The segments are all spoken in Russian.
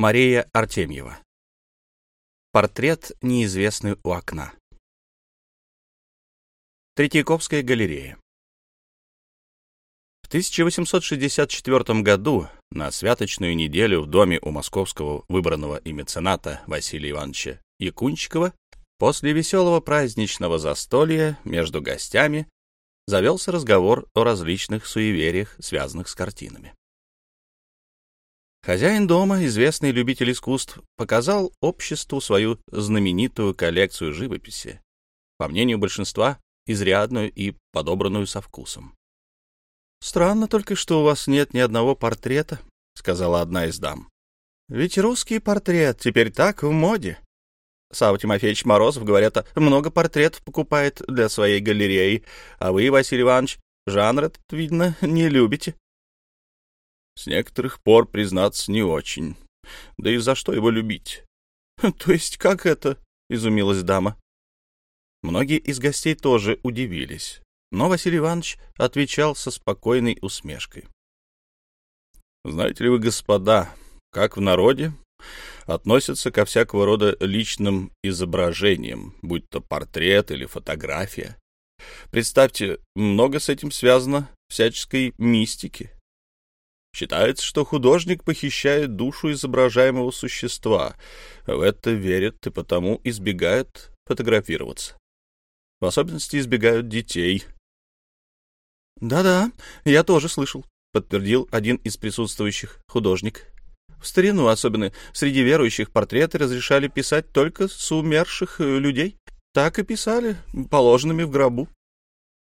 Мария Артемьева. Портрет неизвестный у окна. Третьяковская галерея. В 1864 году на святочную неделю в доме у московского выбранного и мецената Василия Ивановича Якунчикова после веселого праздничного застолья между гостями завелся разговор о различных суевериях, связанных с картинами. Хозяин дома, известный любитель искусств, показал обществу свою знаменитую коллекцию живописи, по мнению большинства, изрядную и подобранную со вкусом. «Странно только, что у вас нет ни одного портрета», — сказала одна из дам. «Ведь русский портрет теперь так в моде. Савва Тимофеевич Морозов, говорят, много портретов покупает для своей галереи, а вы, Василий Иванович, жанр этот, видно, не любите». С некоторых пор, признаться, не очень. Да и за что его любить? — То есть как это? — изумилась дама. Многие из гостей тоже удивились, но Василий Иванович отвечал со спокойной усмешкой. — Знаете ли вы, господа, как в народе относятся ко всякого рода личным изображениям, будь то портрет или фотография? Представьте, много с этим связано всяческой мистики. Считается, что художник похищает душу изображаемого существа. В это верят и потому избегают фотографироваться. В особенности избегают детей. «Да-да, я тоже слышал», — подтвердил один из присутствующих художник. В старину, особенно среди верующих, портреты разрешали писать только с умерших э, людей. Так и писали, положенными в гробу.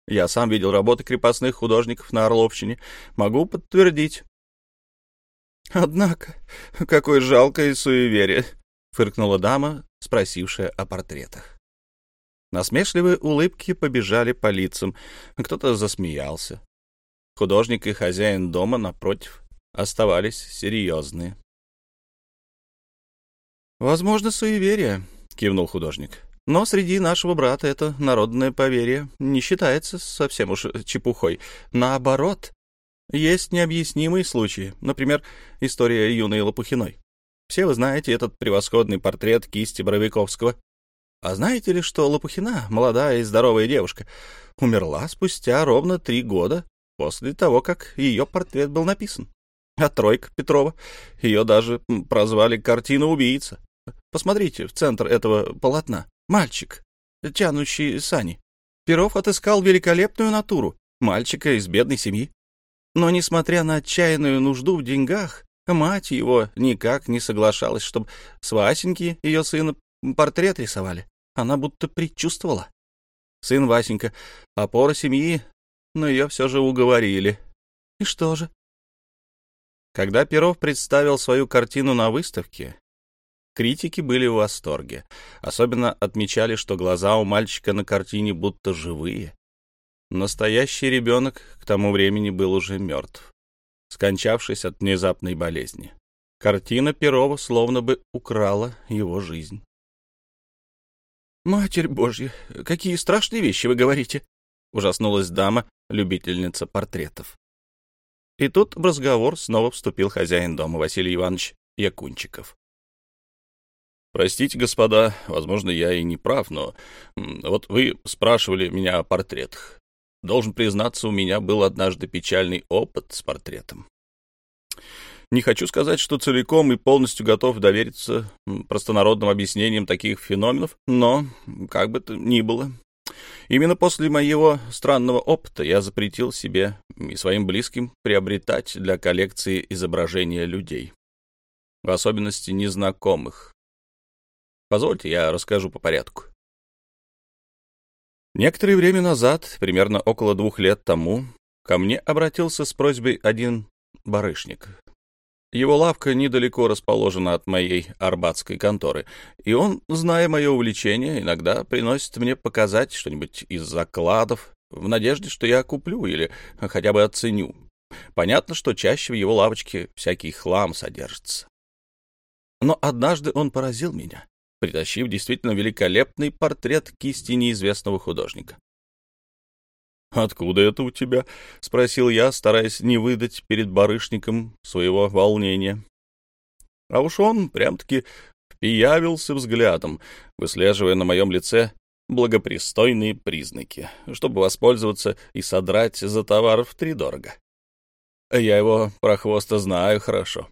Я сам видел работы крепостных художников на Орловщине. Могу подтвердить. «Однако, какое жалкое суеверие!» — фыркнула дама, спросившая о портретах. Насмешливые улыбки побежали по лицам, кто-то засмеялся. Художник и хозяин дома, напротив, оставались серьезные. «Возможно, суеверие», — кивнул художник. «Но среди нашего брата это народное поверье не считается совсем уж чепухой. Наоборот, есть необъяснимые случаи, например, история юной Лопухиной. Все вы знаете этот превосходный портрет кисти Боровиковского. А знаете ли, что Лопухина, молодая и здоровая девушка, умерла спустя ровно три года после того, как ее портрет был написан? А тройка Петрова, ее даже прозвали «картина убийца». Посмотрите в центр этого полотна. Мальчик, тянущий сани. Перов отыскал великолепную натуру, мальчика из бедной семьи. Но, несмотря на отчаянную нужду в деньгах, мать его никак не соглашалась, чтобы с Васеньки ее сына портрет рисовали. Она будто предчувствовала. Сын Васенька — опора семьи, но ее все же уговорили. И что же? Когда Перов представил свою картину на выставке, критики были в восторге. Особенно отмечали, что глаза у мальчика на картине будто живые, Настоящий ребенок к тому времени был уже мертв, скончавшись от внезапной болезни. Картина Перова словно бы украла его жизнь. «Матерь Божья, какие страшные вещи вы говорите!» — ужаснулась дама, любительница портретов. И тут в разговор снова вступил хозяин дома Василий Иванович Якунчиков. «Простите, господа, возможно, я и не прав, но вот вы спрашивали меня о портретах. Должен признаться, у меня был однажды печальный опыт с портретом. Не хочу сказать, что целиком и полностью готов довериться простонародным объяснениям таких феноменов, но, как бы то ни было, именно после моего странного опыта я запретил себе и своим близким приобретать для коллекции изображения людей, в особенности незнакомых. Позвольте, я расскажу по порядку. Некоторое время назад, примерно около двух лет тому, ко мне обратился с просьбой один барышник. Его лавка недалеко расположена от моей арбатской конторы, и он, зная мое увлечение, иногда приносит мне показать что-нибудь из закладов, в надежде, что я куплю или хотя бы оценю. Понятно, что чаще в его лавочке всякий хлам содержится. Но однажды он поразил меня притащив действительно великолепный портрет кисти неизвестного художника. «Откуда это у тебя?» — спросил я, стараясь не выдать перед барышником своего волнения. А уж он прям-таки впиявился взглядом, выслеживая на моем лице благопристойные признаки, чтобы воспользоваться и содрать за товар в втридорого. Я его про хвоста знаю хорошо.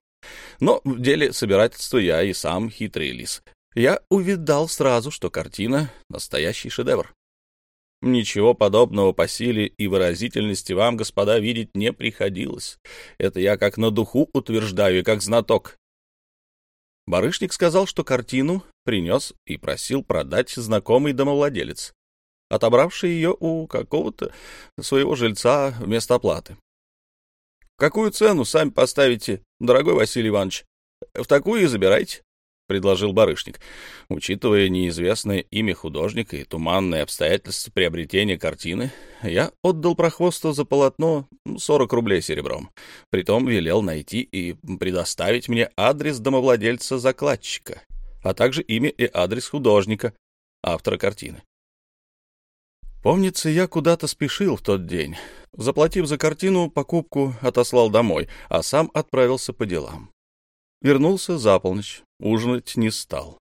Но в деле собирательства я и сам хитрый лис. Я увидал сразу, что картина — настоящий шедевр. Ничего подобного по силе и выразительности вам, господа, видеть не приходилось. Это я как на духу утверждаю как знаток. Барышник сказал, что картину принес и просил продать знакомый домовладелец, отобравший ее у какого-то своего жильца вместо оплаты. «Какую цену сами поставите, дорогой Василий Иванович? В такую и забирайте». — предложил барышник. Учитывая неизвестное имя художника и туманные обстоятельства приобретения картины, я отдал прохвосту за полотно 40 рублей серебром. Притом велел найти и предоставить мне адрес домовладельца-закладчика, а также имя и адрес художника, автора картины. Помнится, я куда-то спешил в тот день. Заплатив за картину, покупку отослал домой, а сам отправился по делам. Вернулся за полночь, ужинать не стал.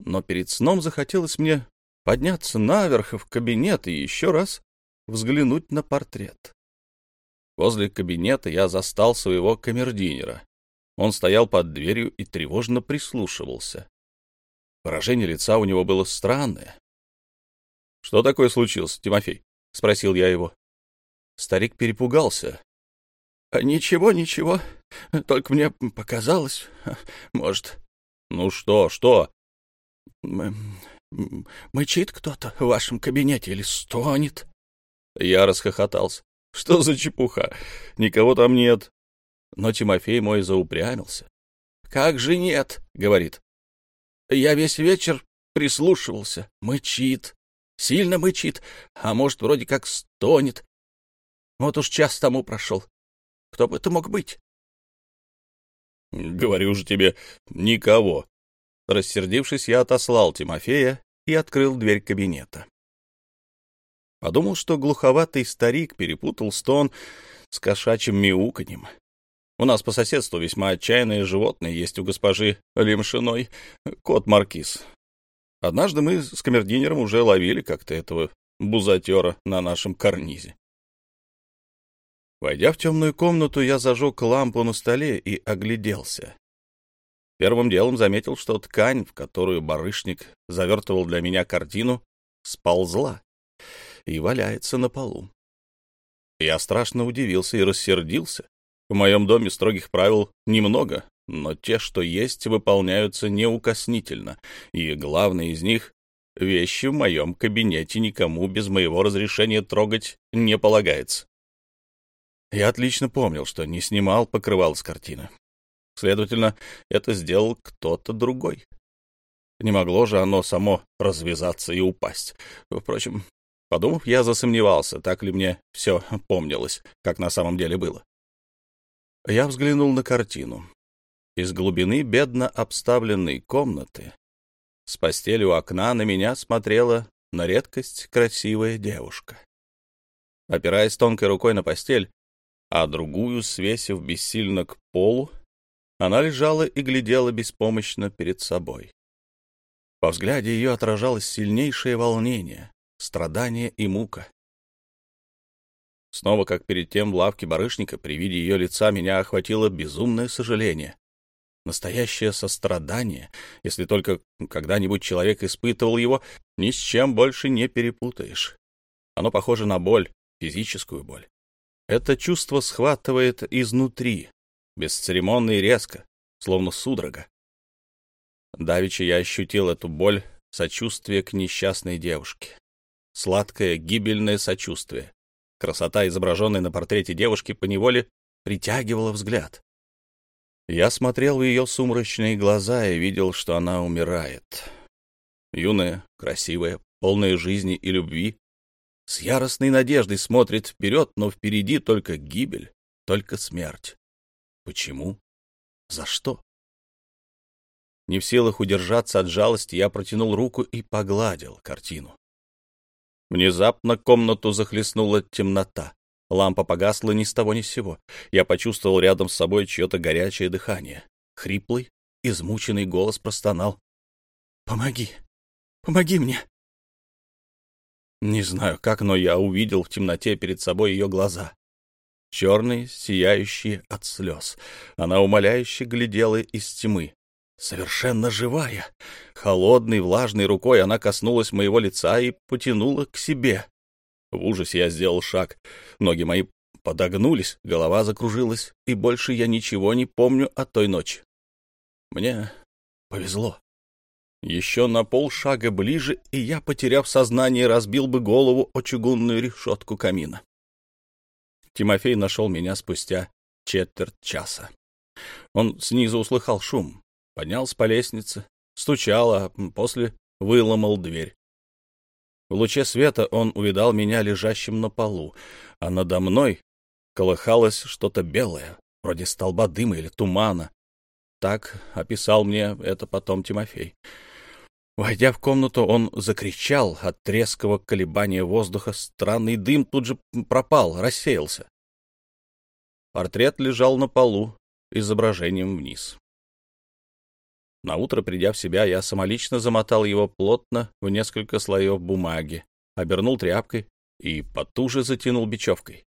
Но перед сном захотелось мне подняться наверх в кабинет и еще раз взглянуть на портрет. Возле кабинета я застал своего камердинера. Он стоял под дверью и тревожно прислушивался. Выражение лица у него было странное. — Что такое случилось, Тимофей? — спросил я его. Старик перепугался. — Ничего, ничего, только мне показалось, может. Ну что, что? Мычит кто-то в вашем кабинете или стонет? Я расхохотался. Что за чепуха? Никого там нет. Но Тимофей мой заупрямился. Как же нет, говорит. Я весь вечер прислушивался. Мычит. Сильно мычит. А может, вроде как стонет. Вот уж час тому прошел. Кто бы это мог быть? Говорю же тебе, никого. Рассердившись, я отослал Тимофея и открыл дверь кабинета. Подумал, что глуховатый старик перепутал стон с кошачьим мяуканьем. У нас по соседству весьма отчаянное животное есть у госпожи Лемшиной, кот-маркиз. Однажды мы с камердинером уже ловили как-то этого бузатера на нашем карнизе. Войдя в темную комнату, я зажег лампу на столе и огляделся. Первым делом заметил, что ткань, в которую барышник завертывал для меня картину, сползла и валяется на полу. Я страшно удивился и рассердился. В моем доме строгих правил немного, но те, что есть, выполняются неукоснительно, и главное из них — вещи в моем кабинете никому без моего разрешения трогать не полагается. Я отлично помнил, что не снимал покрывал с картины. Следовательно, это сделал кто-то другой. Не могло же оно само развязаться и упасть. Впрочем, подумав, я засомневался, так ли мне все помнилось, как на самом деле было. Я взглянул на картину. Из глубины бедно обставленной комнаты с постели у окна на меня смотрела на редкость красивая девушка. Опираясь тонкой рукой на постель, а другую, свесив бессильно к полу, она лежала и глядела беспомощно перед собой. По взгляде ее отражалось сильнейшее волнение, страдание и мука. Снова, как перед тем в лавке барышника, при виде ее лица меня охватило безумное сожаление. Настоящее сострадание, если только когда-нибудь человек испытывал его, ни с чем больше не перепутаешь. Оно похоже на боль, физическую боль. Это чувство схватывает изнутри, бесцеремонно и резко, словно судорога. Давеча я ощутил эту боль, сочувствие к несчастной девушке. Сладкое, гибельное сочувствие. Красота, изображенная на портрете девушки, поневоле притягивала взгляд. Я смотрел в ее сумрачные глаза и видел, что она умирает. Юная, красивая, полная жизни и любви, с яростной надеждой смотрит вперед, но впереди только гибель, только смерть. Почему? За что? Не в силах удержаться от жалости, я протянул руку и погладил картину. Внезапно комнату захлестнула темнота. Лампа погасла ни с того ни с сего. Я почувствовал рядом с собой чье-то горячее дыхание, хриплый измученный голос простонал. «Помоги! Помоги мне!» Не знаю как, но я увидел в темноте перед собой ее глаза. Черные, сияющие от слез. Она умоляюще глядела из тьмы. Совершенно живая. Холодной, влажной рукой она коснулась моего лица и потянула к себе. В ужасе я сделал шаг. Ноги мои подогнулись, голова закружилась, и больше я ничего не помню о той ночи. Мне повезло. Еще на полшага ближе, и я, потеряв сознание, разбил бы голову о чугунную решетку камина. Тимофей нашел меня спустя четверть часа. Он снизу услыхал шум, поднялся по лестнице, стучал, а после выломал дверь. В луче света он увидал меня лежащим на полу, а надо мной колыхалось что-то белое, вроде столба дыма или тумана. Так описал мне это потом Тимофей. Войдя в комнату, он закричал от резкого колебания воздуха. Странный дым тут же пропал, рассеялся. Портрет лежал на полу, изображением вниз. Наутро, придя в себя, я самолично замотал его плотно в несколько слоев бумаги, обернул тряпкой и потуже затянул бечевкой.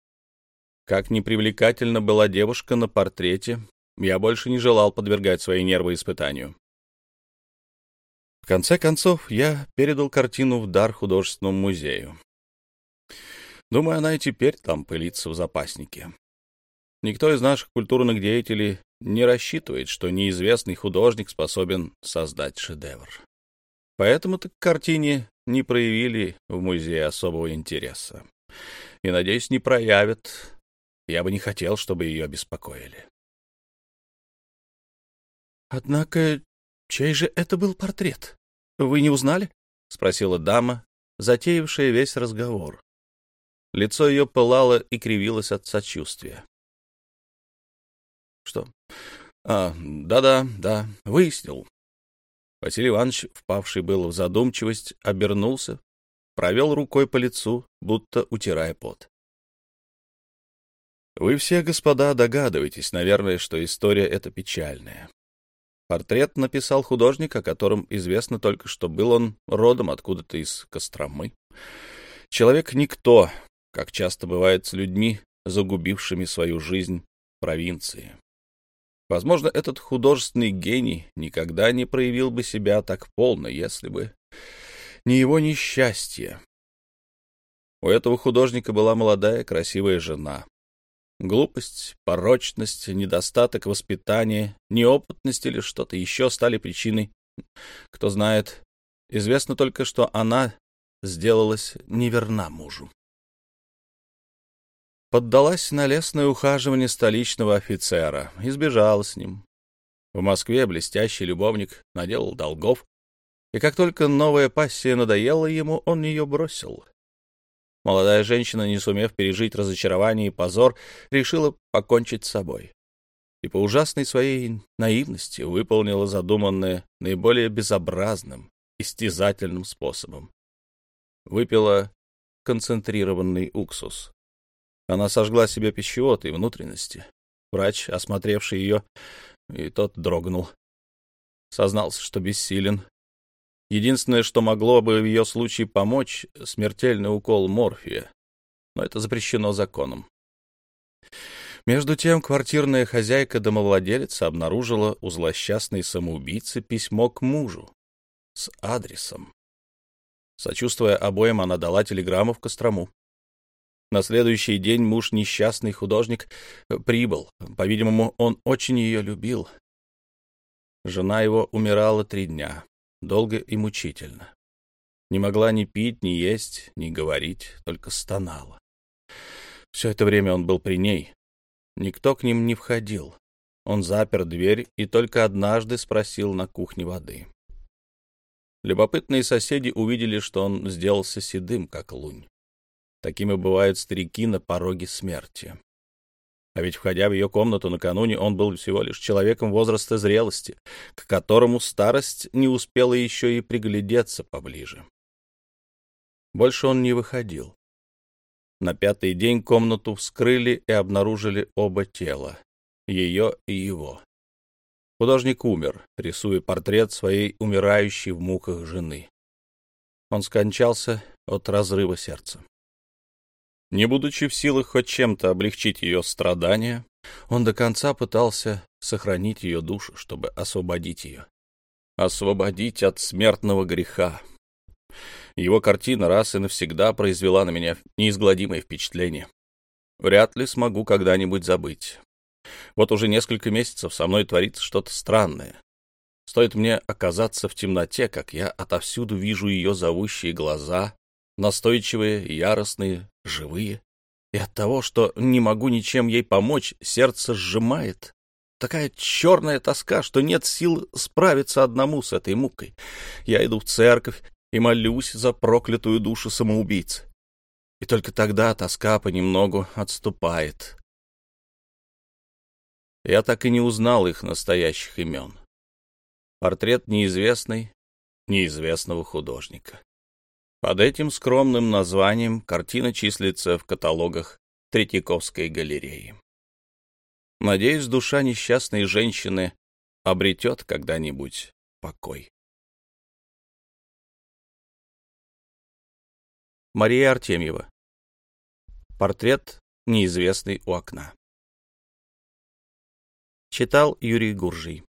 Как непривлекательна была девушка на портрете, я больше не желал подвергать свои нервы испытанию. Конце концов, я передал картину в дар художественному музею. Думаю, она и теперь там пылится в запаснике. Никто из наших культурных деятелей не рассчитывает, что неизвестный художник способен создать шедевр. Поэтому-то к картине не проявили в музее особого интереса. И, надеюсь, не проявят. Я бы не хотел, чтобы ее беспокоили. «Однако, чей же это был портрет? Вы не узнали?» — спросила дама, затеявшая весь разговор. Лицо ее пылало и кривилось от сочувствия. Что? А, да-да, да, выяснил. Василий Иванович, впавший был в задумчивость, обернулся, провел рукой по лицу, будто утирая пот. Вы все, господа, догадываетесь, наверное, что история эта печальная. Портрет написал художник, о котором известно только, что был он родом откуда-то из Костромы. Человек-никто, как часто бывает с людьми, загубившими свою жизнь в провинции. Возможно, этот художественный гений никогда не проявил бы себя так полно, если бы не его несчастье. У этого художника была молодая, красивая жена. Глупость, порочность, недостаток воспитания, неопытность или что-то еще стали причиной. Кто знает, известно только, что она сделалась неверна мужу поддалась на лесное ухаживание столичного офицера и сбежала с ним. В Москве блестящий любовник наделал долгов, и как только новая пассия надоела ему, он ее бросил. Молодая женщина, не сумев пережить разочарование и позор, решила покончить с собой. И по ужасной своей наивности выполнила задуманное наиболее безобразным, истязательным способом. Выпила концентрированный уксус. Она сожгла себе пищевод и внутренности. Врач, осмотревший ее, и тот дрогнул. Сознался, что бессилен. Единственное, что могло бы в ее случае помочь, — смертельный укол морфия. Но это запрещено законом. Между тем квартирная хозяйка-домовладелица обнаружила у злосчастной самоубийцы письмо к мужу с адресом. Сочувствуя обоим, она дала телеграмму в Кострому. На следующий день муж, несчастный художник, прибыл. По-видимому, он очень ее любил. Жена его умирала три дня, долго и мучительно. Не могла ни пить, ни есть, ни говорить, только стонала. Все это время он был при ней. Никто к ним не входил. Он запер дверь и только однажды спросил на кухне воды. Любопытные соседи увидели, что он сделался седым, как лунь. Такими бывают старики на пороге смерти. А ведь, входя в ее комнату накануне, он был всего лишь человеком возраста зрелости, к которому старость не успела еще и приглядеться поближе. Больше он не выходил. На пятый день комнату вскрыли и обнаружили оба тела, ее и его. Художник умер, рисуя портрет своей умирающей в муках жены. Он скончался от разрыва сердца. Не будучи в силах хоть чем-то облегчить ее страдания, он до конца пытался сохранить ее душу, чтобы освободить ее. Освободить от смертного греха. Его картина раз и навсегда произвела на меня неизгладимое впечатление. Вряд ли смогу когда-нибудь забыть. Вот уже несколько месяцев со мной творится что-то странное. Стоит мне оказаться в темноте, как я отовсюду вижу ее зовущие глаза, настойчивые, яростные, живые. И от того, что не могу ничем ей помочь, сердце сжимает. Такая черная тоска, что нет сил справиться одному с этой мукой. Я иду в церковь и молюсь за проклятую душу самоубийцы. И только тогда тоска понемногу отступает. Я так и не узнал их настоящих имен. Портрет неизвестный, неизвестного художника. Под этим скромным названием картина числится в каталогах Третьяковской галереи. Надеюсь, душа несчастной женщины обретет когда-нибудь покой. Мария Артемьева. Портрет неизвестный у окна. Читал Юрий Гуржий.